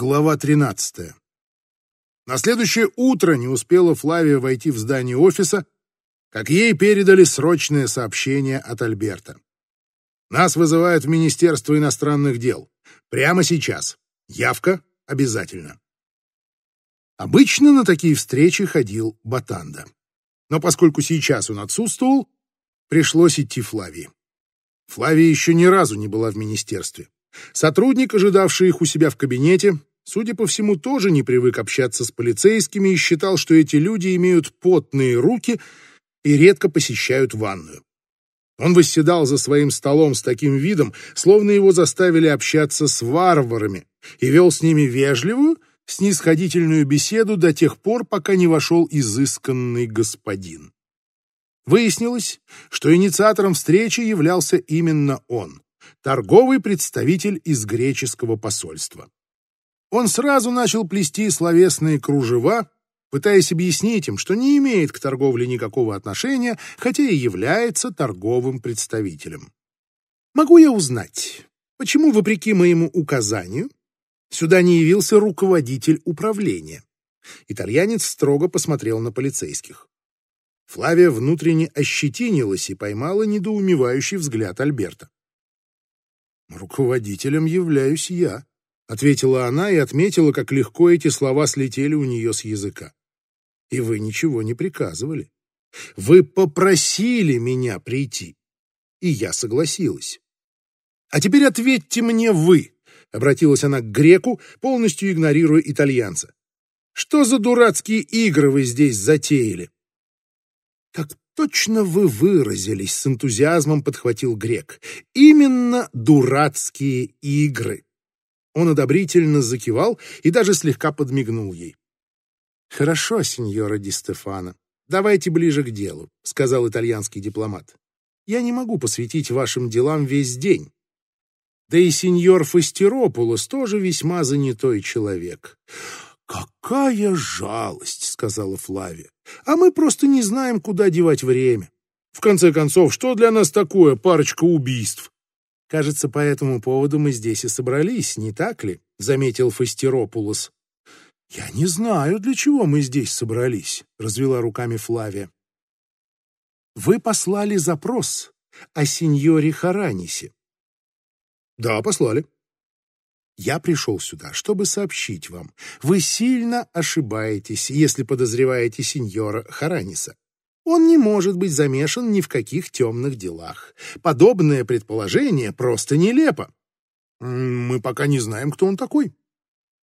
Глава 13. На следующее утро не успела Флавия войти в здание офиса, как ей передали срочное сообщение от Альберта. Нас вызывают в Министерство иностранных дел. Прямо сейчас. Явка обязательно. Обычно на такие встречи ходил Батанда. Но поскольку сейчас он отсутствовал, пришлось идти Флавии. Флавия еще ни разу не была в министерстве. Сотрудник, ожидавший их у себя в кабинете, судя по всему, тоже не привык общаться с полицейскими и считал, что эти люди имеют потные руки и редко посещают ванную. Он восседал за своим столом с таким видом, словно его заставили общаться с варварами, и вел с ними вежливую, снисходительную беседу до тех пор, пока не вошел изысканный господин. Выяснилось, что инициатором встречи являлся именно он торговый представитель из греческого посольства. Он сразу начал плести словесные кружева, пытаясь объяснить им, что не имеет к торговле никакого отношения, хотя и является торговым представителем. «Могу я узнать, почему, вопреки моему указанию, сюда не явился руководитель управления?» Итальянец строго посмотрел на полицейских. Флавия внутренне ощетинилась и поймала недоумевающий взгляд Альберта. «Руководителем являюсь я», — ответила она и отметила, как легко эти слова слетели у нее с языка. «И вы ничего не приказывали. Вы попросили меня прийти, и я согласилась. А теперь ответьте мне вы», — обратилась она к греку, полностью игнорируя итальянца. «Что за дурацкие игры вы здесь затеяли?» «Как точно вы выразились, с энтузиазмом подхватил грек. Именно дурацкие игры. Он одобрительно закивал и даже слегка подмигнул ей. Хорошо, сеньора Ди Стефано. Давайте ближе к делу, сказал итальянский дипломат. Я не могу посвятить вашим делам весь день. Да и сеньор Фастеропулос тоже весьма занятой человек. «Какая жалость!» — сказала Флавия. «А мы просто не знаем, куда девать время. В конце концов, что для нас такое парочка убийств?» «Кажется, по этому поводу мы здесь и собрались, не так ли?» — заметил Фастеропулос. «Я не знаю, для чего мы здесь собрались», — развела руками Флавия. «Вы послали запрос о сеньоре Харанисе». «Да, послали», я пришел сюда, чтобы сообщить вам. Вы сильно ошибаетесь, если подозреваете сеньора Хараниса. Он не может быть замешан ни в каких темных делах. Подобное предположение просто нелепо. Мы пока не знаем, кто он такой.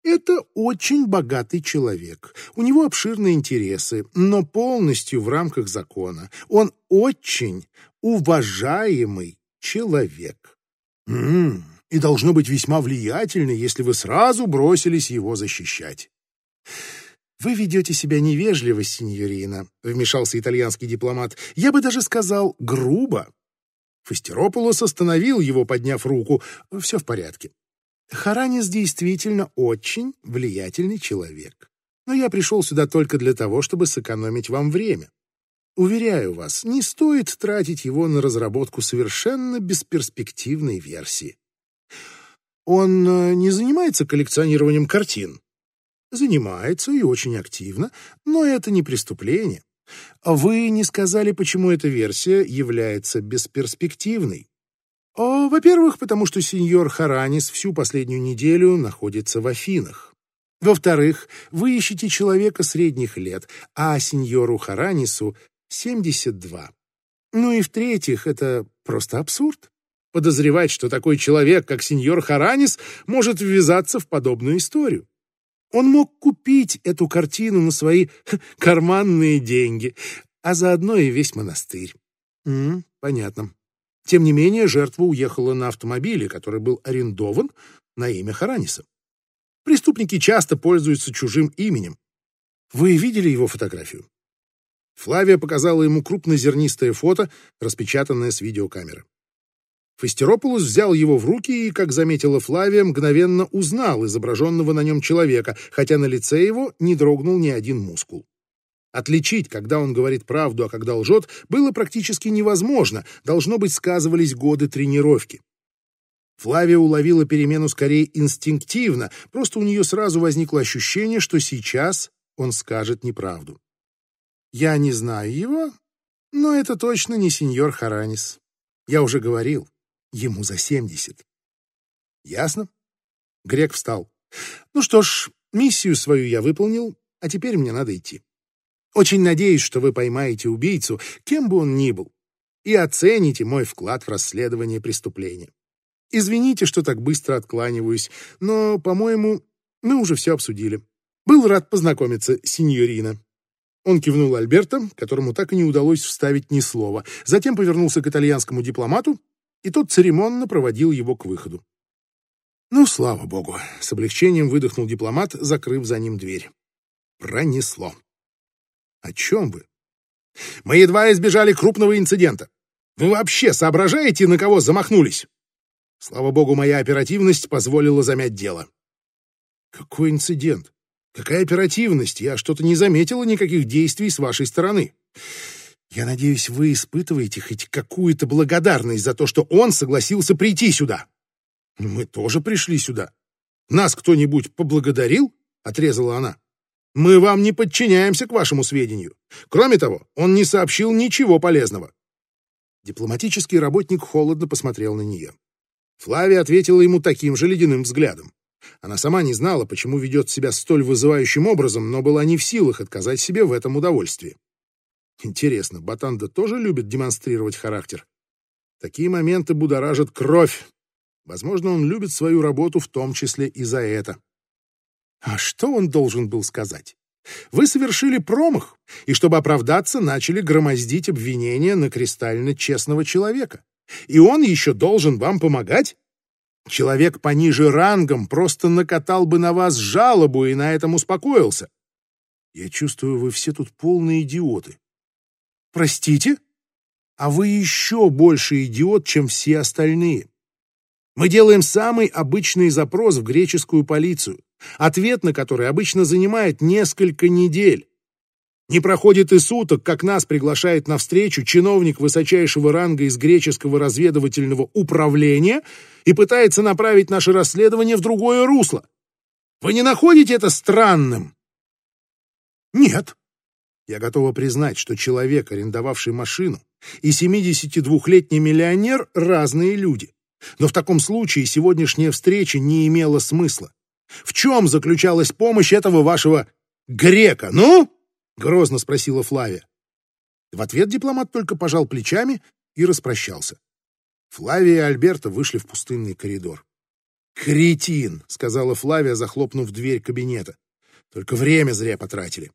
Это очень богатый человек. У него обширные интересы, но полностью в рамках закона. Он очень уважаемый человек. М -м, и должно быть весьма влиятельной, если вы сразу бросились его защищать. «Вы ведете себя невежливо, сеньорина», — вмешался итальянский дипломат. «Я бы даже сказал грубо». Фастерополос остановил его, подняв руку. «Все в порядке. Харанис действительно очень влиятельный человек. Но я пришел сюда только для того, чтобы сэкономить вам время. Уверяю вас, не стоит тратить его на разработку совершенно бесперспективной версии. Он э, не занимается коллекционированием картин? Занимается и очень активно, но это не преступление. Вы не сказали, почему эта версия является бесперспективной. Во-первых, потому что сеньор Харанис всю последнюю неделю находится в Афинах. Во-вторых, вы ищете человека средних лет, а сеньору Харанису 72. Ну и в-третьих, это просто абсурд подозревать, что такой человек, как сеньор Харанис, может ввязаться в подобную историю. Он мог купить эту картину на свои карманные деньги, а заодно и весь монастырь. М -м, понятно. Тем не менее, жертва уехала на автомобиле, который был арендован на имя Хараниса. Преступники часто пользуются чужим именем. Вы видели его фотографию? Флавия показала ему крупнозернистое фото, распечатанное с видеокамеры. Фастерополус взял его в руки и, как заметила Флавия, мгновенно узнал изображенного на нем человека, хотя на лице его не дрогнул ни один мускул. Отличить, когда он говорит правду, а когда лжет, было практически невозможно, должно быть, сказывались годы тренировки. Флавия уловила перемену скорее инстинктивно, просто у нее сразу возникло ощущение, что сейчас он скажет неправду. «Я не знаю его, но это точно не сеньор Харанис. Я уже говорил, ему за семьдесят». «Ясно?» Грек встал. «Ну что ж, миссию свою я выполнил, а теперь мне надо идти. Очень надеюсь, что вы поймаете убийцу, кем бы он ни был, и оцените мой вклад в расследование преступления. Извините, что так быстро откланиваюсь, но, по-моему, мы уже все обсудили. Был рад познакомиться, сеньорина». Он кивнул Альберто, которому так и не удалось вставить ни слова, затем повернулся к итальянскому дипломату, и тот церемонно проводил его к выходу. «Ну, слава богу!» — с облегчением выдохнул дипломат, закрыв за ним дверь. «Пронесло». «О чем вы?» «Мы едва избежали крупного инцидента. Вы вообще соображаете, на кого замахнулись?» Слава богу, моя оперативность позволила замять дело. Какой инцидент? Какая оперативность? Я что-то не заметила никаких действий с вашей стороны. Я надеюсь, вы испытываете хоть какую-то благодарность за то, что он согласился прийти сюда. Мы тоже пришли сюда. Нас кто-нибудь поблагодарил? Отрезала она. Мы вам не подчиняемся к вашему сведению. Кроме того, он не сообщил ничего полезного. Дипломатический работник холодно посмотрел на нее. Флавия ответила ему таким же ледяным взглядом. Она сама не знала, почему ведет себя столь вызывающим образом, но была не в силах отказать себе в этом удовольствии. Интересно, Батанда тоже любит демонстрировать характер? Такие моменты будоражат кровь. Возможно, он любит свою работу в том числе и за это. А что он должен был сказать? Вы совершили промах, и чтобы оправдаться, начали громоздить обвинения на кристально честного человека. И он еще должен вам помогать? Человек пониже рангом просто накатал бы на вас жалобу и на этом успокоился. Я чувствую, вы все тут полные идиоты. Простите? А вы еще больше идиот, чем все остальные. Мы делаем самый обычный запрос в греческую полицию, ответ на который обычно занимает несколько недель. Не проходит и суток, как нас приглашает на встречу чиновник высочайшего ранга из греческого разведывательного управления и пытается направить наше расследование в другое русло. Вы не находите это странным? Нет. Я готова признать, что человек, арендовавший машину, и 72-летний миллионер — разные люди. Но в таком случае сегодняшняя встреча не имела смысла. В чем заключалась помощь этого вашего грека, ну? — грозно спросила Флавия. В ответ дипломат только пожал плечами и распрощался. Флавия и Альберта вышли в пустынный коридор. «Кретин!» — сказала Флавия, захлопнув дверь кабинета. «Только время зря потратили».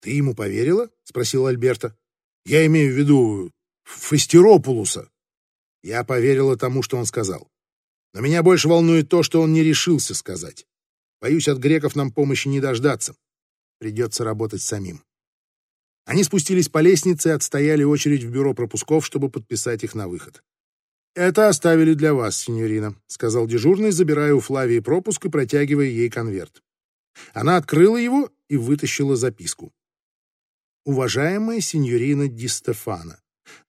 «Ты ему поверила?» — спросил Альберта. «Я имею в виду Фастеропулуса». Я поверила тому, что он сказал. Но меня больше волнует то, что он не решился сказать. Боюсь, от греков нам помощи не дождаться. Придется работать самим. Они спустились по лестнице и отстояли очередь в бюро пропусков, чтобы подписать их на выход. «Это оставили для вас, синьорина», — сказал дежурный, забирая у Флавии пропуск и протягивая ей конверт. Она открыла его и вытащила записку. «Уважаемая синьорина Ди Стефана,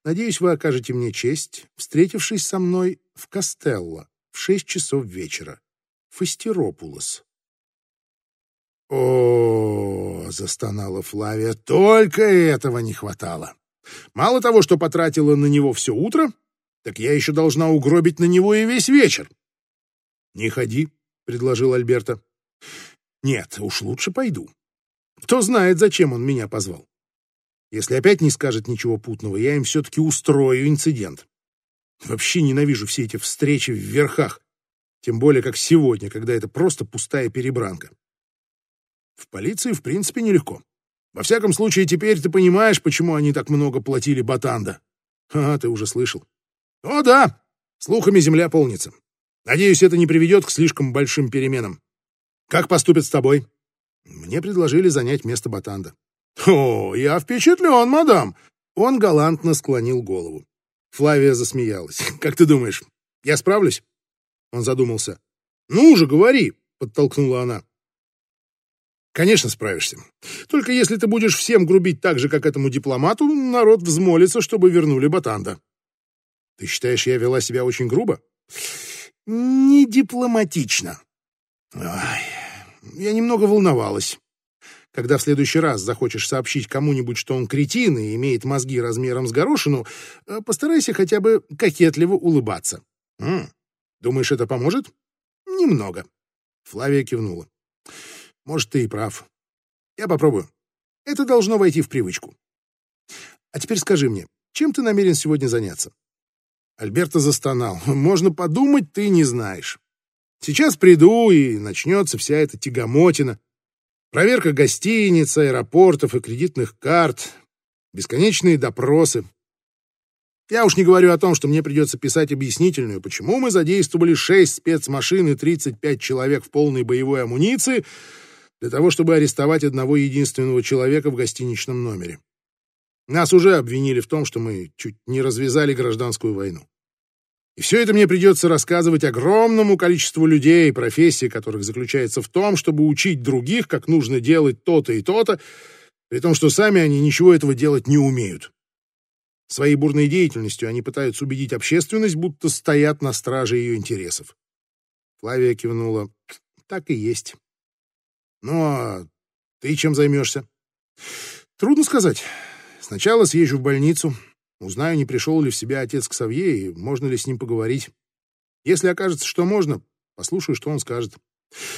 надеюсь, вы окажете мне честь, встретившись со мной в Костелло в шесть часов вечера. Фастеропулос. О, застонала Флавия, только этого не хватало. Мало того, что потратила на него все утро, так я еще должна угробить на него и весь вечер. Не ходи, предложил Альберта. Нет, уж лучше пойду. Кто знает, зачем он меня позвал. Если опять не скажет ничего путного, я им все-таки устрою инцидент. Вообще ненавижу все эти встречи в верхах, тем более как сегодня, когда это просто пустая перебранка. В полиции, в принципе, нелегко. Во всяком случае, теперь ты понимаешь, почему они так много платили Батанда. А, ты уже слышал. О, да, слухами земля полнится. Надеюсь, это не приведет к слишком большим переменам. Как поступят с тобой? Мне предложили занять место Батанда. О, я впечатлен, мадам. Он галантно склонил голову. Флавия засмеялась. Как ты думаешь, я справлюсь? Он задумался. Ну уже говори, подтолкнула она. Конечно, справишься. Только если ты будешь всем грубить так же, как этому дипломату, народ взмолится, чтобы вернули Батанда. Ты считаешь, я вела себя очень грубо? не дипломатично. Ай, я немного волновалась. Когда в следующий раз захочешь сообщить кому-нибудь, что он кретин и имеет мозги размером с горошину, э, постарайся хотя бы кокетливо улыбаться. М -м, думаешь, это поможет? Немного. Флавия кивнула. Может, ты и прав. Я попробую. Это должно войти в привычку. А теперь скажи мне, чем ты намерен сегодня заняться? Альберто застонал. Можно подумать, ты не знаешь. Сейчас приду, и начнется вся эта тягомотина. Проверка гостиниц, аэропортов и кредитных карт, бесконечные допросы. Я уж не говорю о том, что мне придется писать объяснительную, почему мы задействовали 6 спецмашин и 35 человек в полной боевой амуниции для того, чтобы арестовать одного единственного человека в гостиничном номере. Нас уже обвинили в том, что мы чуть не развязали гражданскую войну. И все это мне придется рассказывать огромному количеству людей, профессия которых заключается в том, чтобы учить других, как нужно делать то-то и то-то, при том, что сами они ничего этого делать не умеют. Своей бурной деятельностью они пытаются убедить общественность, будто стоят на страже ее интересов. Флавия кивнула. Так и есть. Ну, а ты чем займешься? Трудно сказать. Сначала съезжу в больницу, Узнаю, не пришел ли в себя отец к Савье и можно ли с ним поговорить. Если окажется, что можно, послушаю, что он скажет.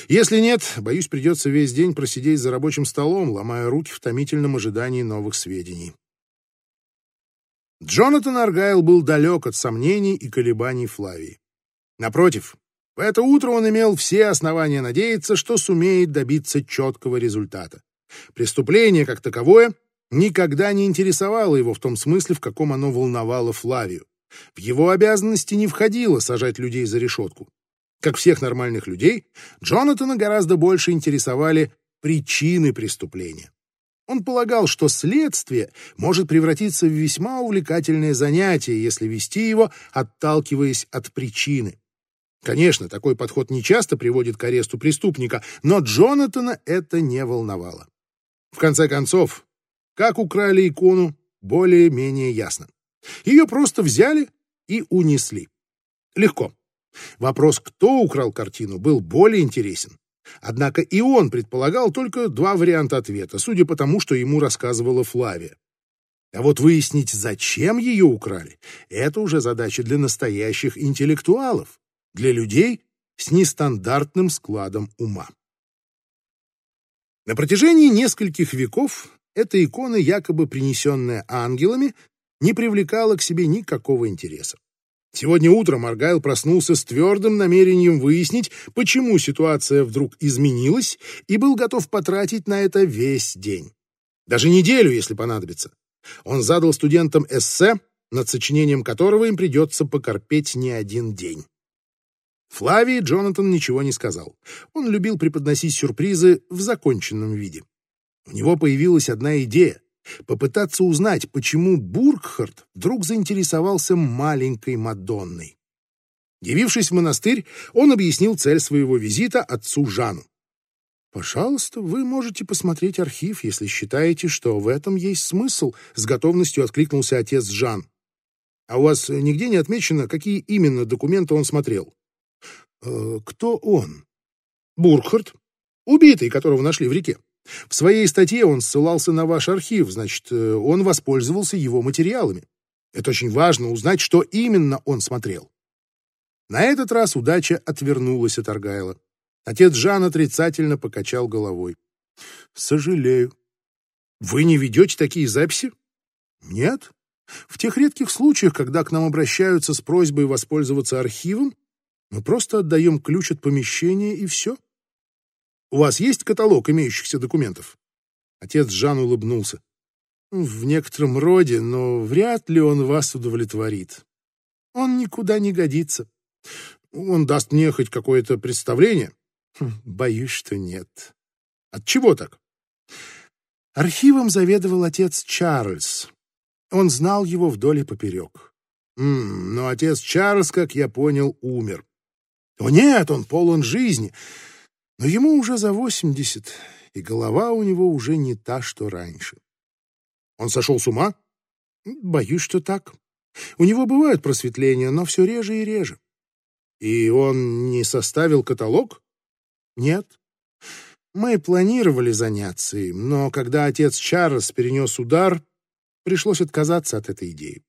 Если нет, боюсь, придется весь день просидеть за рабочим столом, ломая руки в томительном ожидании новых сведений. Джонатан Аргайл был далек от сомнений и колебаний Флавии. Напротив, в это утро он имел все основания надеяться, что сумеет добиться четкого результата. Преступление, как таковое, никогда не интересовало его в том смысле, в каком оно волновало Флавию. В его обязанности не входило сажать людей за решетку. Как всех нормальных людей, Джонатана гораздо больше интересовали причины преступления. Он полагал, что следствие может превратиться в весьма увлекательное занятие, если вести его, отталкиваясь от причины. Конечно, такой подход не часто приводит к аресту преступника, но Джонатана это не волновало. В конце концов, как украли икону, более-менее ясно. Ее просто взяли и унесли. Легко. Вопрос, кто украл картину, был более интересен. Однако и он предполагал только два варианта ответа, судя по тому, что ему рассказывала Флавия. А вот выяснить, зачем ее украли, это уже задача для настоящих интеллектуалов, для людей с нестандартным складом ума. На протяжении нескольких веков эта икона, якобы принесенная ангелами, не привлекала к себе никакого интереса. Сегодня утром Аргайл проснулся с твердым намерением выяснить, почему ситуация вдруг изменилась, и был готов потратить на это весь день. Даже неделю, если понадобится. Он задал студентам эссе, над сочинением которого им придется покорпеть не один день. Флавии Джонатан ничего не сказал. Он любил преподносить сюрпризы в законченном виде. У него появилась одна идея — попытаться узнать, почему Бургхард вдруг заинтересовался маленькой Мадонной. Явившись в монастырь, он объяснил цель своего визита отцу Жану. «Пожалуйста, вы можете посмотреть архив, если считаете, что в этом есть смысл», — с готовностью откликнулся отец Жан. «А у вас нигде не отмечено, какие именно документы он смотрел?» «Э, «Кто он?» «Бургхард, убитый, которого нашли в реке. В своей статье он ссылался на ваш архив, значит, э, он воспользовался его материалами. Это очень важно узнать, что именно он смотрел. На этот раз удача отвернулась от Аргайла. Отец Жан отрицательно покачал головой. «Сожалею. Вы не ведете такие записи?» «Нет. В тех редких случаях, когда к нам обращаются с просьбой воспользоваться архивом, мы просто отдаем ключ от помещения и все. У вас есть каталог имеющихся документов?» Отец Жан улыбнулся. «В некотором роде, но вряд ли он вас удовлетворит. Он никуда не годится. Он даст мне хоть какое-то представление?» хм, «Боюсь, что нет». «От чего так?» Архивом заведовал отец Чарльз. Он знал его вдоль и поперек. М но отец Чарльз, как я понял, умер. О нет, он полон жизни. Но ему уже за восемьдесят, и голова у него уже не та, что раньше. Он сошел с ума? Боюсь, что так. У него бывают просветления, но все реже и реже. И он не составил каталог? Нет. Мы планировали заняться им, но когда отец Чарльз перенес удар, пришлось отказаться от этой идеи.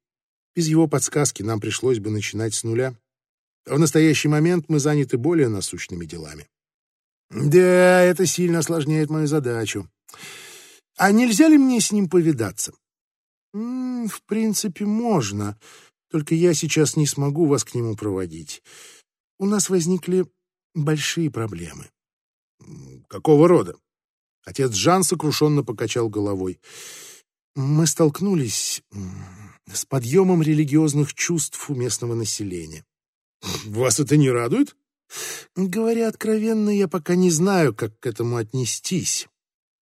Без его подсказки нам пришлось бы начинать с нуля. В настоящий момент мы заняты более насущными делами. Да, это сильно осложняет мою задачу. А нельзя ли мне с ним повидаться? В принципе, можно. Только я сейчас не смогу вас к нему проводить. У нас возникли большие проблемы. Какого рода? Отец Жан сокрушенно покачал головой. Мы столкнулись с подъемом религиозных чувств у местного населения. Вас это не радует? Говоря откровенно, я пока не знаю, как к этому отнестись.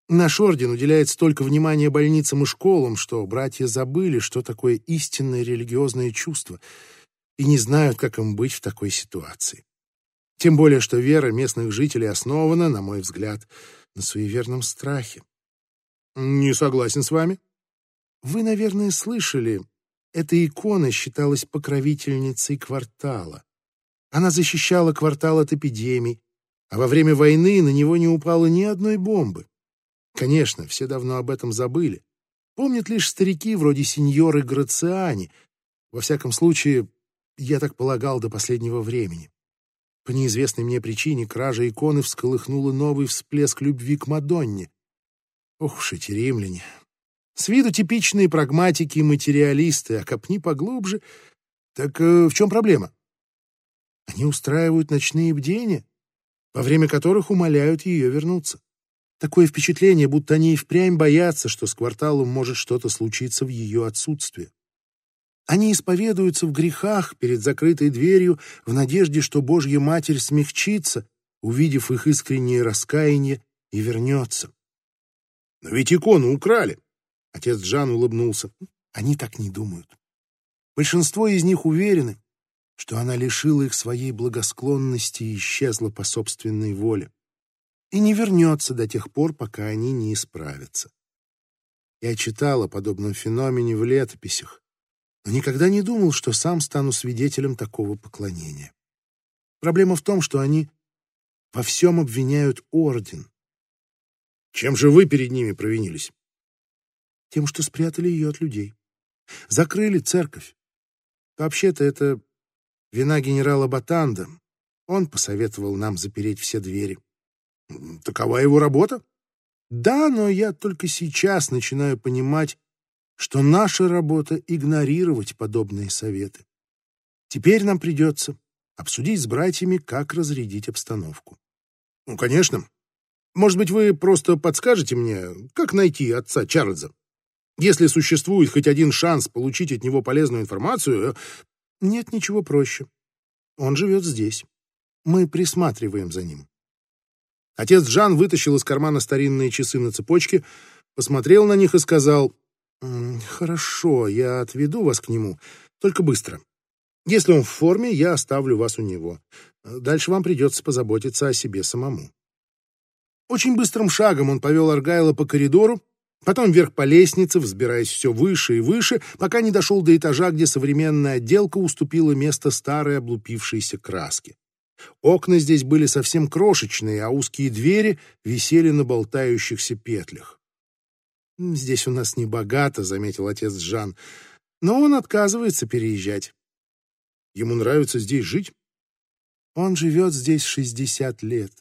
Наш орден уделяет столько внимания больницам и школам, что братья забыли, что такое истинное религиозное чувство, и не знают, как им быть в такой ситуации. Тем более, что вера местных жителей основана, на мой взгляд, на суеверном страхе. Не согласен с вами. Вы, наверное, слышали, эта икона считалась покровительницей квартала. Она защищала квартал от эпидемий, а во время войны на него не упало ни одной бомбы. Конечно, все давно об этом забыли. Помнят лишь старики вроде сеньоры Грациани. Во всяком случае, я так полагал до последнего времени. По неизвестной мне причине кража иконы всколыхнула новый всплеск любви к Мадонне. Ох уж эти римляне! С виду типичные прагматики и материалисты, а копни поглубже. Так э, в чем проблема? Они устраивают ночные бдения, во время которых умоляют ее вернуться. Такое впечатление, будто они и впрямь боятся, что с кварталом может что-то случиться в ее отсутствие. Они исповедуются в грехах перед закрытой дверью в надежде, что Божья Матерь смягчится, увидев их искреннее раскаяние, и вернется. Но ведь икону украли. Отец Джан улыбнулся. Они так не думают. Большинство из них уверены, что она лишила их своей благосклонности и исчезла по собственной воле. И не вернется до тех пор, пока они не исправятся. Я читал о подобном феномене в летописях, но никогда не думал, что сам стану свидетелем такого поклонения. Проблема в том, что они во всем обвиняют орден. Чем же вы перед ними провинились? Тем, что спрятали ее от людей. Закрыли церковь. Вообще-то это вина генерала Батанда. Он посоветовал нам запереть все двери. Такова его работа? Да, но я только сейчас начинаю понимать, что наша работа — игнорировать подобные советы. Теперь нам придется обсудить с братьями, как разрядить обстановку. Ну, конечно. Может быть, вы просто подскажете мне, как найти отца Чарльза? Если существует хоть один шанс получить от него полезную информацию... Нет ничего проще. Он живет здесь. Мы присматриваем за ним. Отец Джан вытащил из кармана старинные часы на цепочке, посмотрел на них и сказал, «Хорошо, я отведу вас к нему, только быстро. Если он в форме, я оставлю вас у него. Дальше вам придется позаботиться о себе самому». Очень быстрым шагом он повел Аргайла по коридору, Потом вверх по лестнице, взбираясь все выше и выше, пока не дошел до этажа, где современная отделка уступила место старой облупившейся краске. Окна здесь были совсем крошечные, а узкие двери висели на болтающихся петлях. «Здесь у нас не богато», — заметил отец Жан, — «но он отказывается переезжать». «Ему нравится здесь жить?» «Он живет здесь шестьдесят лет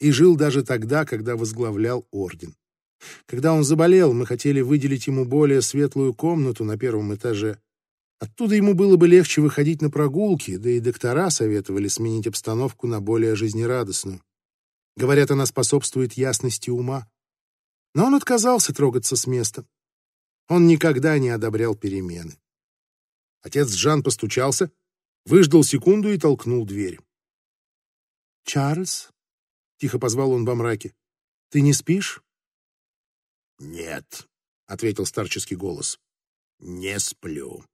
и жил даже тогда, когда возглавлял орден. Когда он заболел, мы хотели выделить ему более светлую комнату на первом этаже. Оттуда ему было бы легче выходить на прогулки, да и доктора советовали сменить обстановку на более жизнерадостную. Говорят, она способствует ясности ума. Но он отказался трогаться с места. Он никогда не одобрял перемены. Отец Жан постучался, выждал секунду и толкнул дверь. «Чарльз?» — тихо позвал он во мраке. «Ты не спишь?» «Нет», — ответил старческий голос, — «не сплю».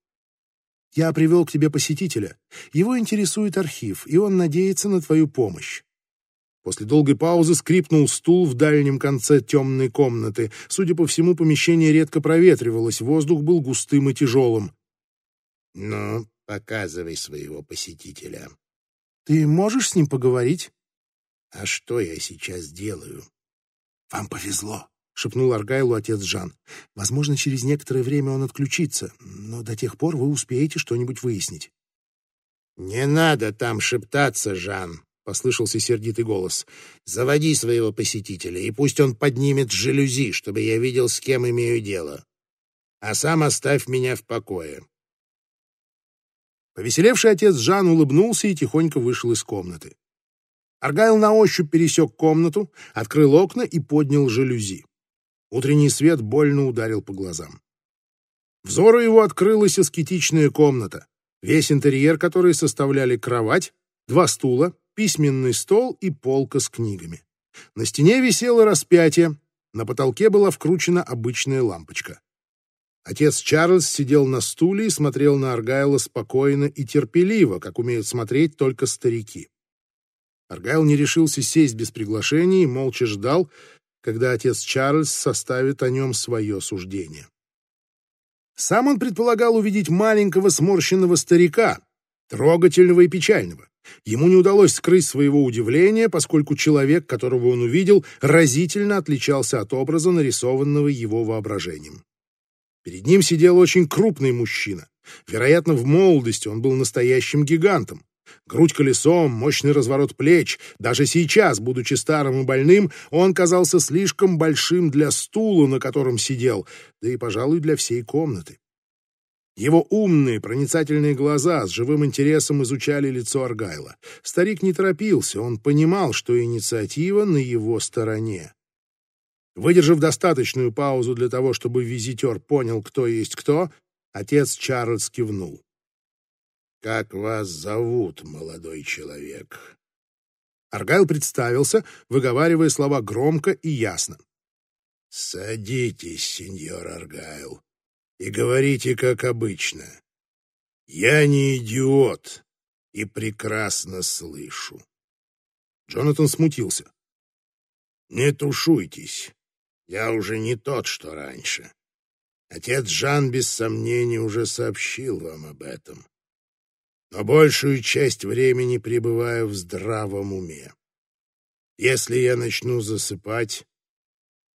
«Я привел к тебе посетителя. Его интересует архив, и он надеется на твою помощь». После долгой паузы скрипнул стул в дальнем конце темной комнаты. Судя по всему, помещение редко проветривалось, воздух был густым и тяжелым. «Ну, показывай своего посетителя». Ты можешь с ним поговорить? А что я сейчас делаю? Вам повезло, шепнул Аргайлу отец Жан. Возможно, через некоторое время он отключится, но до тех пор вы успеете что-нибудь выяснить. Не надо там шептаться, Жан, послышался сердитый голос. Заводи своего посетителя, и пусть он поднимет жалюзи, чтобы я видел, с кем имею дело. А сам оставь меня в покое. Повеселевший отец Жан улыбнулся и тихонько вышел из комнаты. Аргайл на ощупь пересек комнату, открыл окна и поднял жалюзи. Утренний свет больно ударил по глазам. Взору его открылась аскетичная комната, весь интерьер которой составляли кровать, два стула, письменный стол и полка с книгами. На стене висело распятие, на потолке была вкручена обычная лампочка. Отец Чарльз сидел на стуле и смотрел на Аргайла спокойно и терпеливо, как умеют смотреть только старики. Аргайл не решился сесть без приглашения и молча ждал, когда отец Чарльз составит о нем свое суждение. Сам он предполагал увидеть маленького сморщенного старика, трогательного и печального. Ему не удалось скрыть своего удивления, поскольку человек, которого он увидел, разительно отличался от образа, нарисованного его воображением. Перед ним сидел очень крупный мужчина. Вероятно, в молодости он был настоящим гигантом. Грудь колесом, мощный разворот плеч. Даже сейчас, будучи старым и больным, он казался слишком большим для стула, на котором сидел, да и, пожалуй, для всей комнаты. Его умные, проницательные глаза с живым интересом изучали лицо Аргайла. Старик не торопился, он понимал, что инициатива на его стороне. Выдержав достаточную паузу для того, чтобы визитер понял, кто есть кто, отец Чарльз кивнул. «Как вас зовут, молодой человек?» Аргайл представился, выговаривая слова громко и ясно. «Садитесь, сеньор Аргайл, и говорите, как обычно. Я не идиот и прекрасно слышу». Джонатан смутился. «Не тушуйтесь. Я уже не тот, что раньше. Отец Жан, без сомнения, уже сообщил вам об этом. Но большую часть времени пребываю в здравом уме. Если я начну засыпать,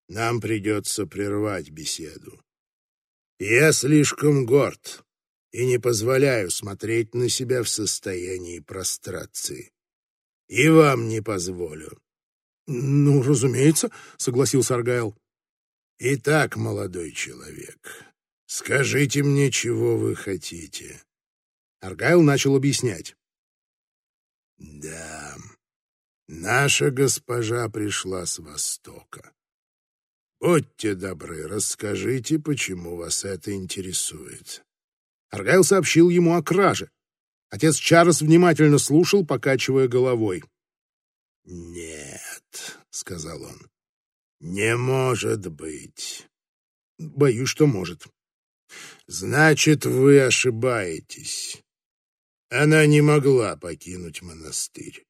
нам придется прервать беседу. Я слишком горд и не позволяю смотреть на себя в состоянии прострации. И вам не позволю. «Ну, разумеется», — согласился Аргайл. «Итак, молодой человек, скажите мне, чего вы хотите». Аргайл начал объяснять. «Да, наша госпожа пришла с Востока. Будьте добры, расскажите, почему вас это интересует». Аргайл сообщил ему о краже. Отец Чарльз внимательно слушал, покачивая головой. «Нет», — сказал он, — «не может быть». «Боюсь, что может». «Значит, вы ошибаетесь. Она не могла покинуть монастырь.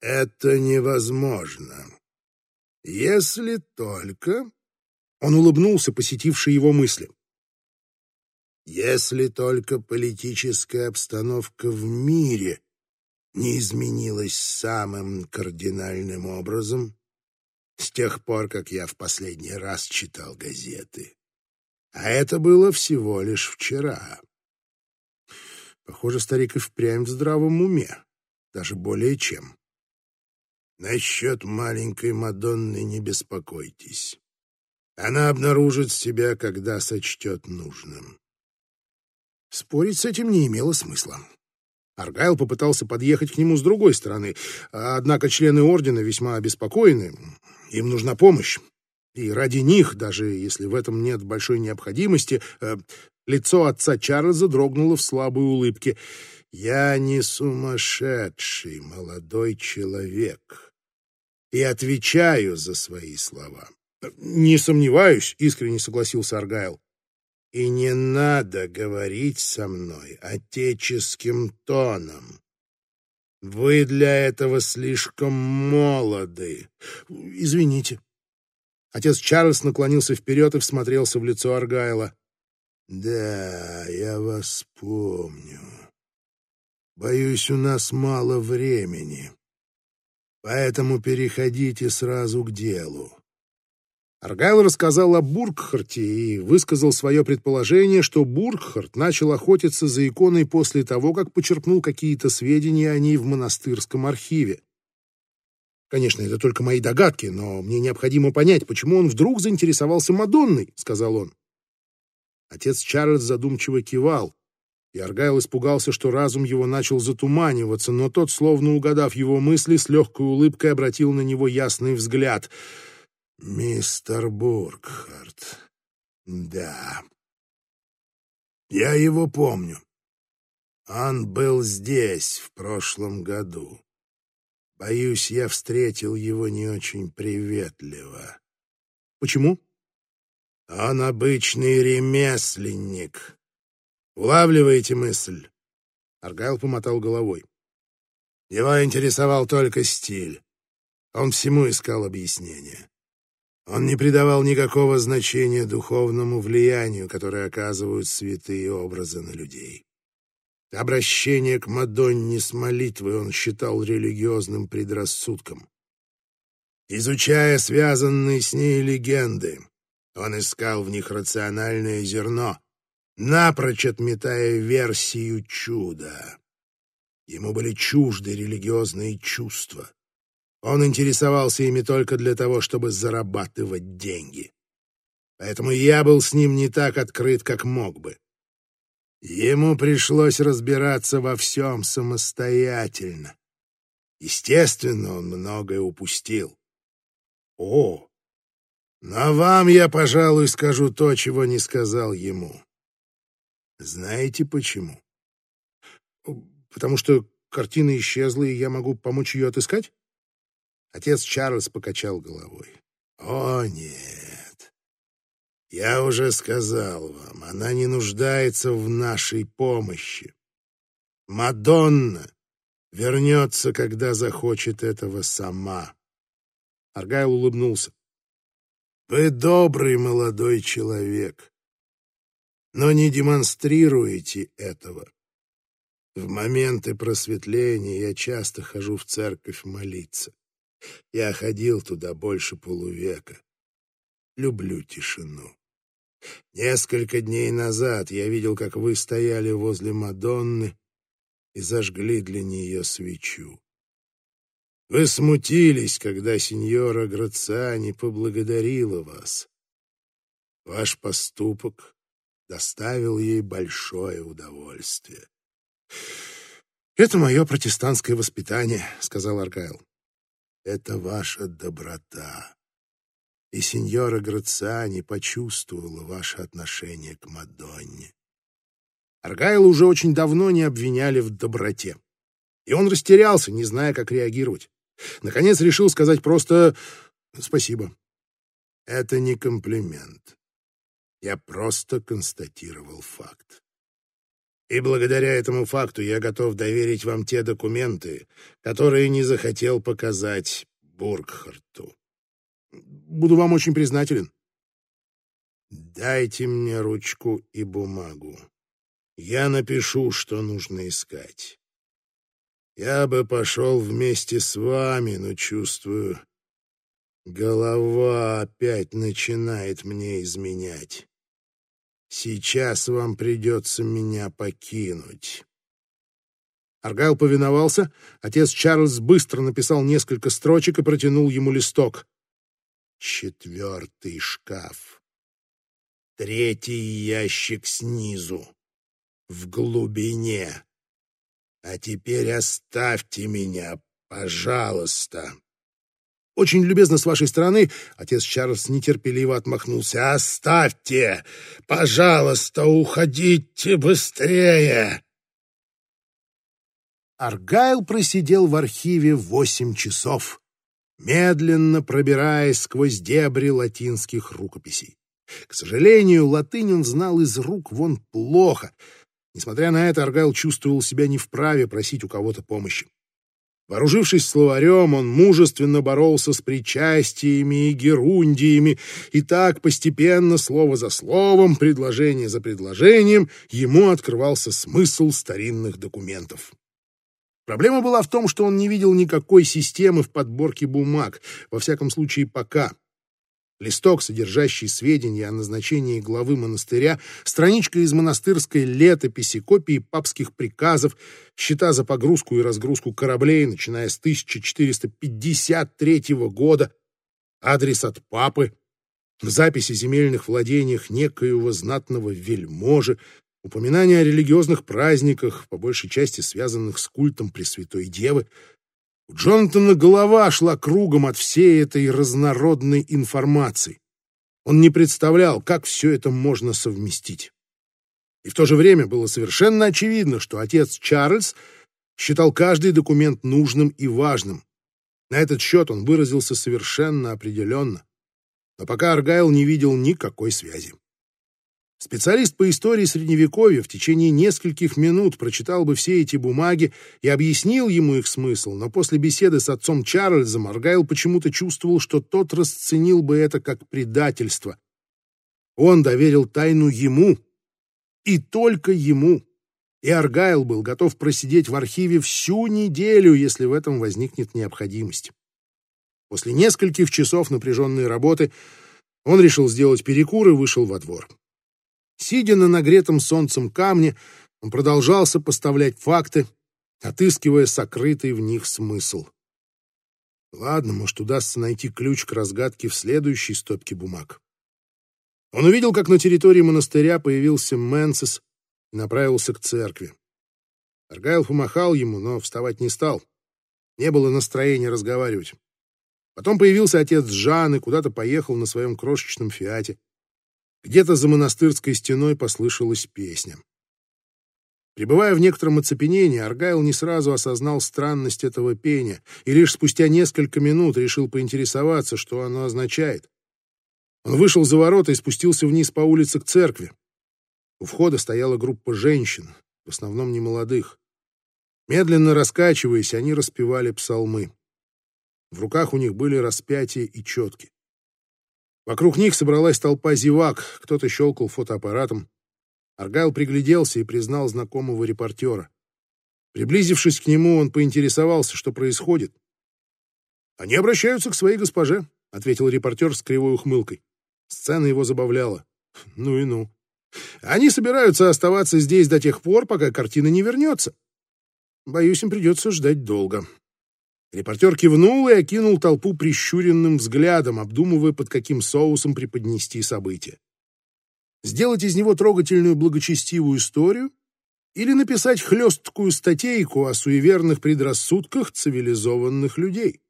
Это невозможно. Если только...» Он улыбнулся, посетивший его мысли. «Если только политическая обстановка в мире не изменилась самым кардинальным образом с тех пор, как я в последний раз читал газеты. А это было всего лишь вчера. Похоже, старик и впрямь в здравом уме, даже более чем. Насчет маленькой Мадонны не беспокойтесь. Она обнаружит себя, когда сочтет нужным. Спорить с этим не имело смысла. Аргайл попытался подъехать к нему с другой стороны, однако члены ордена весьма обеспокоены. Им нужна помощь. И ради них, даже если в этом нет большой необходимости, э, лицо отца Чарльза дрогнуло в слабой улыбке. «Я не сумасшедший молодой человек и отвечаю за свои слова». «Не сомневаюсь», — искренне согласился Аргайл. И не надо говорить со мной отеческим тоном. Вы для этого слишком молоды. Извините. Отец Чарльз наклонился вперед и всмотрелся в лицо Аргайла. Да, я вас помню. Боюсь, у нас мало времени. Поэтому переходите сразу к делу. Аргайл рассказал о Бургхарте и высказал свое предположение, что Бургхарт начал охотиться за иконой после того, как почерпнул какие-то сведения о ней в монастырском архиве. «Конечно, это только мои догадки, но мне необходимо понять, почему он вдруг заинтересовался Мадонной», — сказал он. Отец Чарльз задумчиво кивал, и Аргайл испугался, что разум его начал затуманиваться, но тот, словно угадав его мысли, с легкой улыбкой обратил на него ясный взгляд. «Мистер Бургхарт, да, я его помню. Он был здесь в прошлом году. Боюсь, я встретил его не очень приветливо. Почему? Он обычный ремесленник. Улавливаете мысль? Аргайл помотал головой. Его интересовал только стиль. Он всему искал объяснение. Он не придавал никакого значения духовному влиянию, которое оказывают святые образы на людей. Обращение к Мадонне с молитвой он считал религиозным предрассудком. Изучая связанные с ней легенды, он искал в них рациональное зерно, напрочь отметая версию чуда. Ему были чужды религиозные чувства. Он интересовался ими только для того, чтобы зарабатывать деньги. Поэтому я был с ним не так открыт, как мог бы. Ему пришлось разбираться во всем самостоятельно. Естественно, он многое упустил. О, но вам я, пожалуй, скажу то, чего не сказал ему. Знаете почему? Потому что картина исчезла, и я могу помочь ее отыскать? Отец Чарльз покачал головой. О, нет. Я уже сказал вам, она не нуждается в нашей помощи. Мадонна вернется, когда захочет этого сама. Аргайл улыбнулся. Вы добрый молодой человек, но не демонстрируете этого. В моменты просветления я часто хожу в церковь молиться. Я ходил туда больше полувека. Люблю тишину. Несколько дней назад я видел, как вы стояли возле Мадонны и зажгли для нее свечу. Вы смутились, когда сеньора Грациани поблагодарила вас. Ваш поступок доставил ей большое удовольствие. «Это мое протестантское воспитание», — сказал Аргайл. «Это ваша доброта и сеньора Грациани почувствовала ваше отношение к Мадонне. Аргайла уже очень давно не обвиняли в доброте. И он растерялся, не зная, как реагировать. Наконец решил сказать просто «спасибо». Это не комплимент. Я просто констатировал факт. И благодаря этому факту я готов доверить вам те документы, которые не захотел показать Бургхарту. Буду вам очень признателен. Дайте мне ручку и бумагу. Я напишу, что нужно искать. Я бы пошел вместе с вами, но чувствую, голова опять начинает мне изменять. Сейчас вам придется меня покинуть. Аргайл повиновался. Отец Чарльз быстро написал несколько строчек и протянул ему листок. Четвертый шкаф. Третий ящик снизу. В глубине. А теперь оставьте меня, пожалуйста. Очень любезно с вашей стороны, отец Чарльз нетерпеливо отмахнулся. Оставьте! Пожалуйста, уходите быстрее! Аргайл просидел в архиве восемь часов медленно пробираясь сквозь дебри латинских рукописей. К сожалению, латынь он знал из рук вон плохо. Несмотря на это, Аргайл чувствовал себя не вправе просить у кого-то помощи. Вооружившись словарем, он мужественно боролся с причастиями и герундиями, и так постепенно, слово за словом, предложение за предложением, ему открывался смысл старинных документов. Проблема была в том, что он не видел никакой системы в подборке бумаг, во всяком случае пока. Листок, содержащий сведения о назначении главы монастыря, страничка из монастырской летописи, копии папских приказов, счета за погрузку и разгрузку кораблей, начиная с 1453 года, адрес от папы, записи о земельных владениях некоего знатного вельможи, упоминания о религиозных праздниках, по большей части связанных с культом Пресвятой Девы, у Джонатана голова шла кругом от всей этой разнородной информации. Он не представлял, как все это можно совместить. И в то же время было совершенно очевидно, что отец Чарльз считал каждый документ нужным и важным. На этот счет он выразился совершенно определенно. Но пока Аргайл не видел никакой связи. Специалист по истории Средневековья в течение нескольких минут прочитал бы все эти бумаги и объяснил ему их смысл, но после беседы с отцом Чарльзом Аргайл почему-то чувствовал, что тот расценил бы это как предательство. Он доверил тайну ему, и только ему. И Аргайл был готов просидеть в архиве всю неделю, если в этом возникнет необходимость. После нескольких часов напряженной работы он решил сделать перекур и вышел во двор. Сидя на нагретом солнцем камне, он продолжал сопоставлять факты, отыскивая сокрытый в них смысл. Ладно, может, удастся найти ключ к разгадке в следующей стопке бумаг. Он увидел, как на территории монастыря появился Мэнсис и направился к церкви. Аргайл помахал ему, но вставать не стал. Не было настроения разговаривать. Потом появился отец Жан и куда-то поехал на своем крошечном фиате. Где-то за монастырской стеной послышалась песня. Пребывая в некотором оцепенении, Аргайл не сразу осознал странность этого пения и лишь спустя несколько минут решил поинтересоваться, что оно означает. Он вышел за ворота и спустился вниз по улице к церкви. У входа стояла группа женщин, в основном немолодых. Медленно раскачиваясь, они распевали псалмы. В руках у них были распятия и четки. Вокруг них собралась толпа зевак, кто-то щелкал фотоаппаратом. Аргайл пригляделся и признал знакомого репортера. Приблизившись к нему, он поинтересовался, что происходит. «Они обращаются к своей госпоже», — ответил репортер с кривой ухмылкой. Сцена его забавляла. Ну и ну. Они собираются оставаться здесь до тех пор, пока картина не вернется. Боюсь, им придется ждать долго. Репортер кивнул и окинул толпу прищуренным взглядом, обдумывая, под каким соусом преподнести события. Сделать из него трогательную благочестивую историю или написать хлесткую статейку о суеверных предрассудках цивилизованных людей?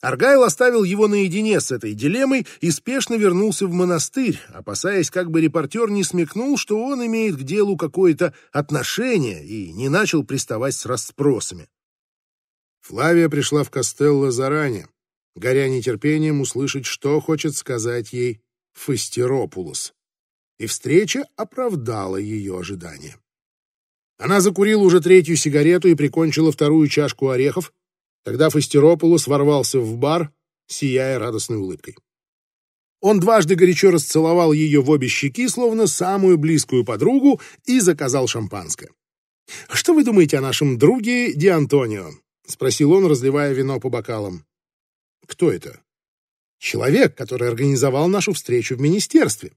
Аргайл оставил его наедине с этой дилеммой и спешно вернулся в монастырь, опасаясь, как бы репортер не смекнул, что он имеет к делу какое-то отношение и не начал приставать с расспросами. Флавия пришла в Костелло заранее, горя нетерпением услышать, что хочет сказать ей Фастеропулос. И встреча оправдала ее ожидания. Она закурила уже третью сигарету и прикончила вторую чашку орехов, когда Фастеропулос ворвался в бар, сияя радостной улыбкой. Он дважды горячо расцеловал ее в обе щеки, словно самую близкую подругу, и заказал шампанское. «Что вы думаете о нашем друге Ди Антонио?» — спросил он, разливая вино по бокалам. «Кто это?» «Человек, который организовал нашу встречу в министерстве».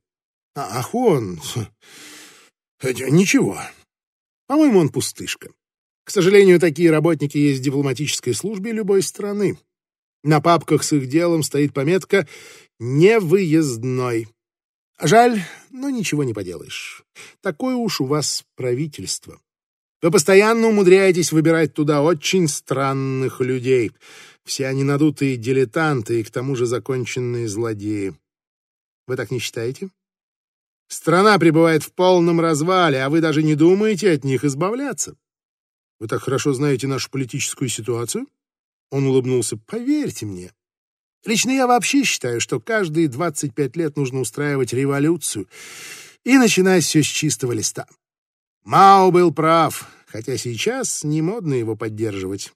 А, «Ах, он... Ничего. По-моему, он пустышка. К сожалению, такие работники есть в дипломатической службе любой страны. На папках с их делом стоит пометка «невыездной». Жаль, но ничего не поделаешь. Такое уж у вас правительство. Вы постоянно умудряетесь выбирать туда очень странных людей. Все они надутые дилетанты и к тому же законченные злодеи. Вы так не считаете? Страна пребывает в полном развале, а вы даже не думаете от них избавляться. Вы так хорошо знаете нашу политическую ситуацию? Он улыбнулся. Поверьте мне. Лично я вообще считаю, что каждые 25 лет нужно устраивать революцию и начинать все с чистого листа. Мао был прав, хотя сейчас не модно его поддерживать.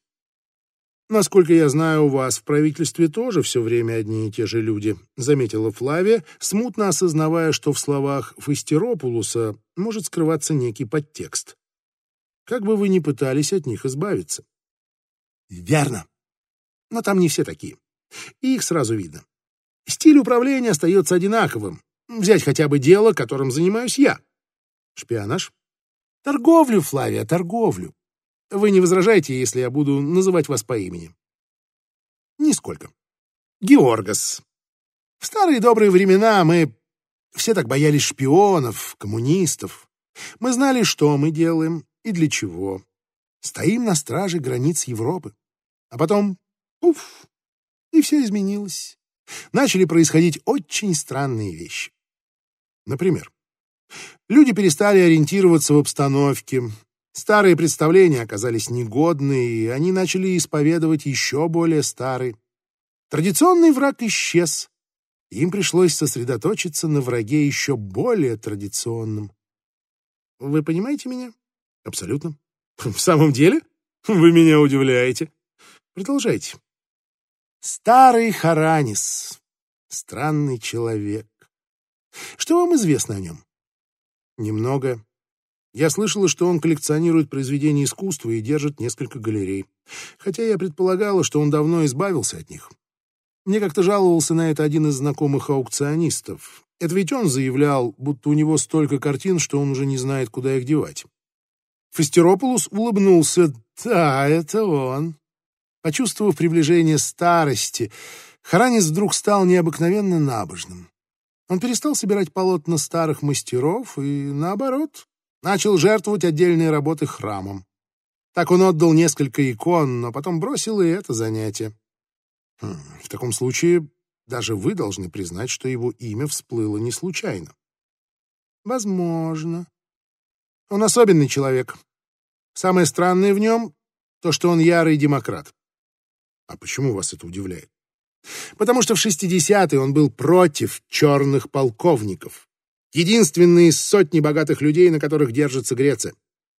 Насколько я знаю, у вас в правительстве тоже все время одни и те же люди, заметила Флавия, смутно осознавая, что в словах Фастеропулуса может скрываться некий подтекст. Как бы вы ни пытались от них избавиться. Верно. Но там не все такие. И их сразу видно. Стиль управления остается одинаковым. Взять хотя бы дело, которым занимаюсь я. Шпионаж? Торговлю, Флавия, торговлю. Вы не возражаете, если я буду называть вас по имени? Нисколько. Георгас. В старые добрые времена мы все так боялись шпионов, коммунистов. Мы знали, что мы делаем и для чего. Стоим на страже границ Европы. А потом, уф, и все изменилось. Начали происходить очень странные вещи. Например, люди перестали ориентироваться в обстановке, старые представления оказались негодны, и они начали исповедовать еще более старые. Традиционный враг исчез, им пришлось сосредоточиться на враге еще более традиционном. Вы понимаете меня? Абсолютно. В самом деле? Вы меня удивляете. Продолжайте. Старый Харанис. Странный человек. Что вам известно о нем? Немного. Я слышала, что он коллекционирует произведения искусства и держит несколько галерей. Хотя я предполагала, что он давно избавился от них. Мне как-то жаловался на это один из знакомых аукционистов. Это ведь он заявлял, будто у него столько картин, что он уже не знает, куда их девать. Фастерополус улыбнулся. «Да, это он». Почувствовав приближение старости, Харанис вдруг стал необыкновенно набожным. Он перестал собирать полотна старых мастеров и, наоборот, начал жертвовать отдельные работы храмом. Так он отдал несколько икон, но потом бросил и это занятие. Хм, в таком случае даже вы должны признать, что его имя всплыло не случайно. Возможно. Он особенный человек. Самое странное в нем — то, что он ярый демократ. А почему вас это удивляет? Потому что в 60-е он был против черных полковников. Единственный из сотни богатых людей, на которых держится Греция.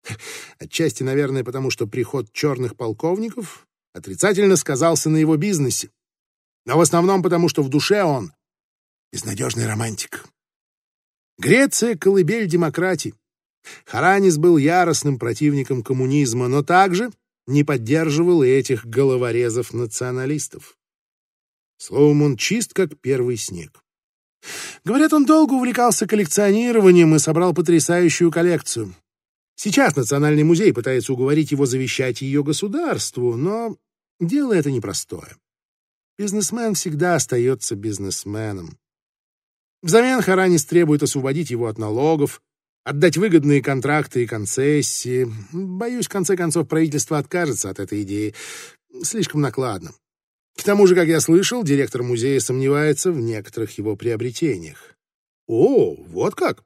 Отчасти, наверное, потому что приход черных полковников отрицательно сказался на его бизнесе. Но в основном потому, что в душе он безнадежный романтик. Греция — колыбель демократии. Харанис был яростным противником коммунизма, но также не поддерживал и этих головорезов-националистов. Словом, он чист, как первый снег. Говорят, он долго увлекался коллекционированием и собрал потрясающую коллекцию. Сейчас Национальный музей пытается уговорить его завещать ее государству, но дело это непростое. Бизнесмен всегда остается бизнесменом. Взамен Харанис требует освободить его от налогов, отдать выгодные контракты и концессии. Боюсь, в конце концов, правительство откажется от этой идеи. Слишком накладно. К тому же, как я слышал, директор музея сомневается в некоторых его приобретениях. О, вот как!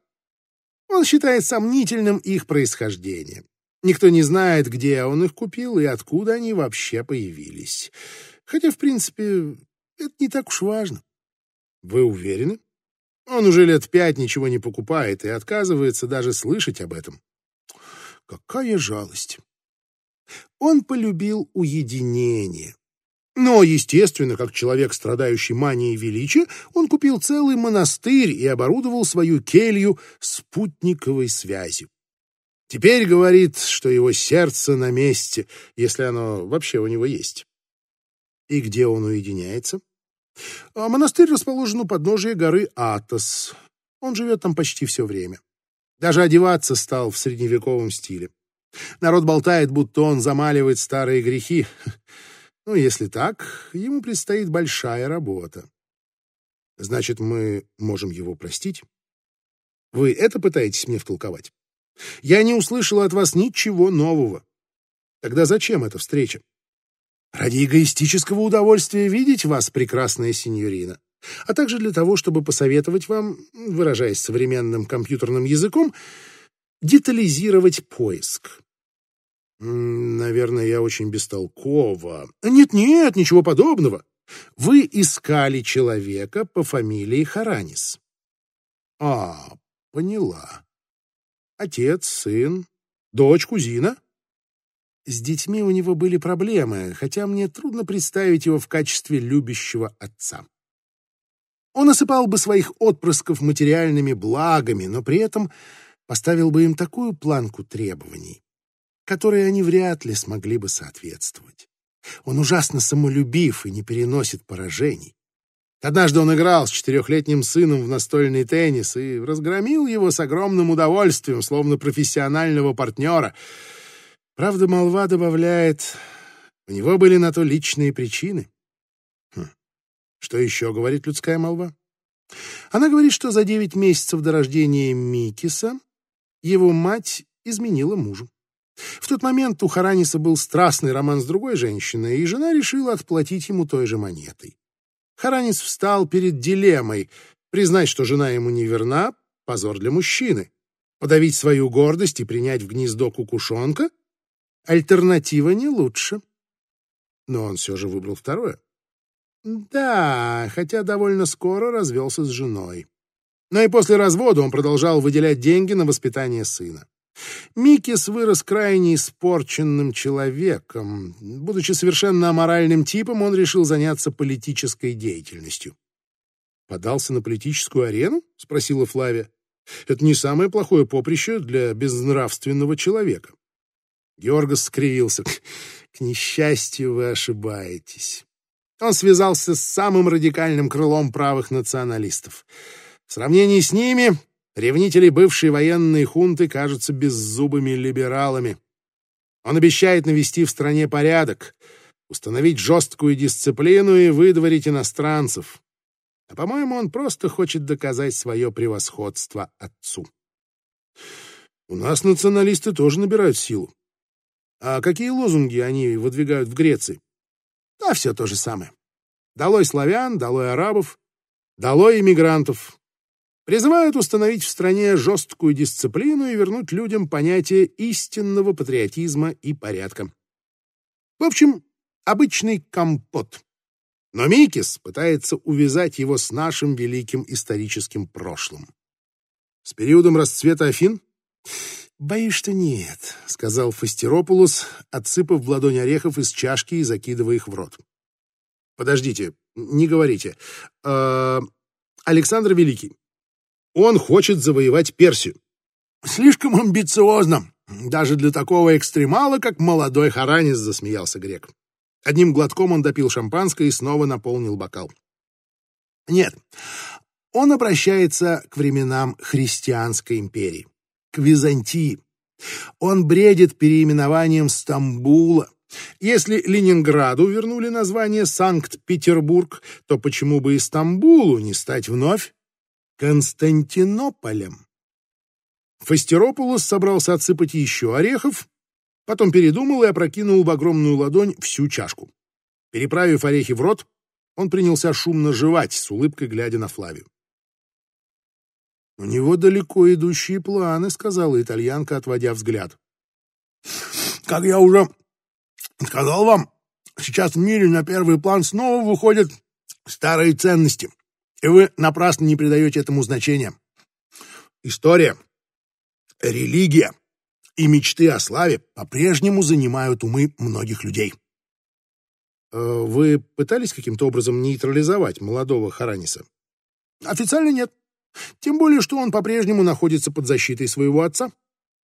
Он считает сомнительным их происхождение. Никто не знает, где он их купил и откуда они вообще появились. Хотя, в принципе, это не так уж важно. Вы уверены? Он уже лет пять ничего не покупает и отказывается даже слышать об этом. Какая жалость. Он полюбил уединение. Но, естественно, как человек, страдающий манией величия, он купил целый монастырь и оборудовал свою келью спутниковой связью. Теперь говорит, что его сердце на месте, если оно вообще у него есть. И где он уединяется? А монастырь расположен у подножия горы Атос. Он живет там почти все время. Даже одеваться стал в средневековом стиле. Народ болтает, будто он замаливает старые грехи. Ну, если так, ему предстоит большая работа. Значит, мы можем его простить? Вы это пытаетесь мне втолковать? Я не услышал от вас ничего нового. Тогда зачем эта встреча? Ради эгоистического удовольствия видеть вас, прекрасная сеньорина, а также для того, чтобы посоветовать вам, выражаясь современным компьютерным языком, детализировать поиск. Наверное, я очень бестолково. Нет-нет, ничего подобного. Вы искали человека по фамилии Харанис. А, поняла. Отец, сын, дочь, кузина? С детьми у него были проблемы, хотя мне трудно представить его в качестве любящего отца. Он осыпал бы своих отпрысков материальными благами, но при этом поставил бы им такую планку требований, которой они вряд ли смогли бы соответствовать. Он ужасно самолюбив и не переносит поражений. Однажды он играл с четырехлетним сыном в настольный теннис и разгромил его с огромным удовольствием, словно профессионального партнера. Правда, молва добавляет, у него были на то личные причины. Хм. Что еще говорит людская молва? Она говорит, что за девять месяцев до рождения Микиса его мать изменила мужу. В тот момент у Хараниса был страстный роман с другой женщиной, и жена решила отплатить ему той же монетой. Харанис встал перед дилеммой признать, что жена ему не верна, позор для мужчины, подавить свою гордость и принять в гнездо кукушонка. Альтернатива не лучше. Но он все же выбрал второе. Да, хотя довольно скоро развелся с женой. Но и после развода он продолжал выделять деньги на воспитание сына. Микис вырос крайне испорченным человеком. Будучи совершенно аморальным типом, он решил заняться политической деятельностью. «Подался на политическую арену?» — спросила Флавия. «Это не самое плохое поприще для безнравственного человека». Георгос скривился. «К несчастью, вы ошибаетесь». Он связался с самым радикальным крылом правых националистов. В сравнении с ними Ревнители бывшей военной хунты кажутся беззубыми либералами. Он обещает навести в стране порядок, установить жесткую дисциплину и выдворить иностранцев. А, по-моему, он просто хочет доказать свое превосходство отцу. У нас националисты тоже набирают силу. А какие лозунги они выдвигают в Греции? Да, все то же самое. Долой славян, долой арабов, долой иммигрантов, призывают установить в стране жесткую дисциплину и вернуть людям понятие истинного патриотизма и порядка. В общем, обычный компот. Но Микис пытается увязать его с нашим великим историческим прошлым. С периодом расцвета Афин? «Боюсь, что нет», — сказал Фастеропулус, отсыпав в ладонь орехов из чашки и закидывая их в рот. «Подождите, не говорите. Э, Александр Великий, он хочет завоевать Персию. Слишком амбициозно, даже для такого экстремала, как молодой Харанис, засмеялся грек. Одним глотком он допил шампанское и снова наполнил бокал. Нет, он обращается к временам христианской империи, к Византии. Он бредит переименованием Стамбула. Если Ленинграду вернули название Санкт-Петербург, то почему бы и Стамбулу не стать вновь Константинополем. Фастеропулос собрался отсыпать еще орехов, потом передумал и опрокинул в огромную ладонь всю чашку. Переправив орехи в рот, он принялся шумно жевать, с улыбкой глядя на Флавию. «У него далеко идущие планы», — сказала итальянка, отводя взгляд. «Как я уже сказал вам, сейчас в мире на первый план снова выходят старые ценности. И вы напрасно не придаете этому значения. История, религия и мечты о славе по-прежнему занимают умы многих людей. Э, вы пытались каким-то образом нейтрализовать молодого Хараниса? Официально нет. Тем более, что он по-прежнему находится под защитой своего отца,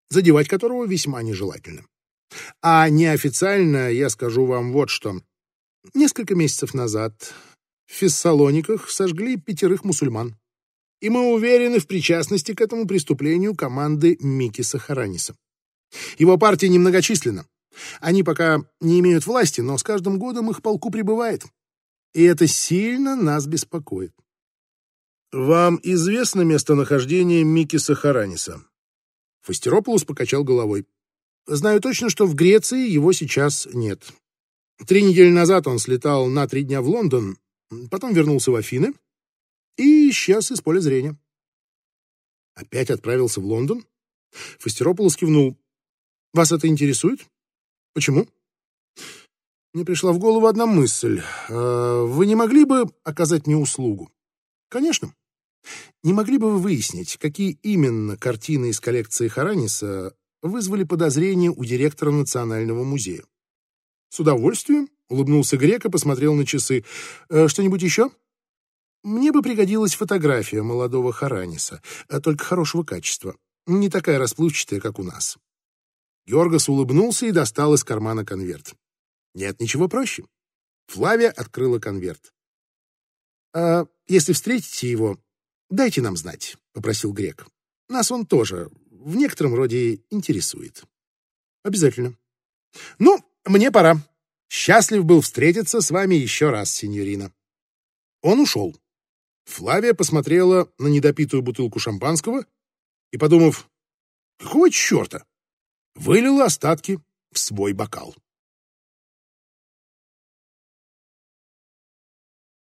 задевать которого весьма нежелательно. А неофициально я скажу вам вот что. Несколько месяцев назад в Фессалониках сожгли пятерых мусульман. И мы уверены в причастности к этому преступлению команды Микиса Хараниса. Его партия немногочисленна. Они пока не имеют власти, но с каждым годом их полку прибывает. И это сильно нас беспокоит. Вам известно местонахождение Микиса Хараниса? Фастерополус покачал головой. Знаю точно, что в Греции его сейчас нет. Три недели назад он слетал на три дня в Лондон, потом вернулся в Афины и исчез из поля зрения. Опять отправился в Лондон? Фастерополос кивнул. Вас это интересует? Почему? Мне пришла в голову одна мысль. А, вы не могли бы оказать мне услугу? Конечно. Не могли бы вы выяснить, какие именно картины из коллекции Хараниса вызвали подозрения у директора Национального музея? С удовольствием. Улыбнулся грек и посмотрел на часы. «Э, «Что-нибудь еще?» «Мне бы пригодилась фотография молодого Хараниса, э, только хорошего качества. Не такая расплывчатая, как у нас». Георгас улыбнулся и достал из кармана конверт. Нет ничего проще. Флавия открыла конверт. «А если встретите его, дайте нам знать», — попросил Грек. «Нас он тоже в некотором роде интересует». «Обязательно». «Ну, мне пора. Счастлив был встретиться с вами еще раз, сеньорина». Он ушел. Флавия посмотрела на недопитую бутылку шампанского и, подумав, какого черта, вылила остатки в свой бокал.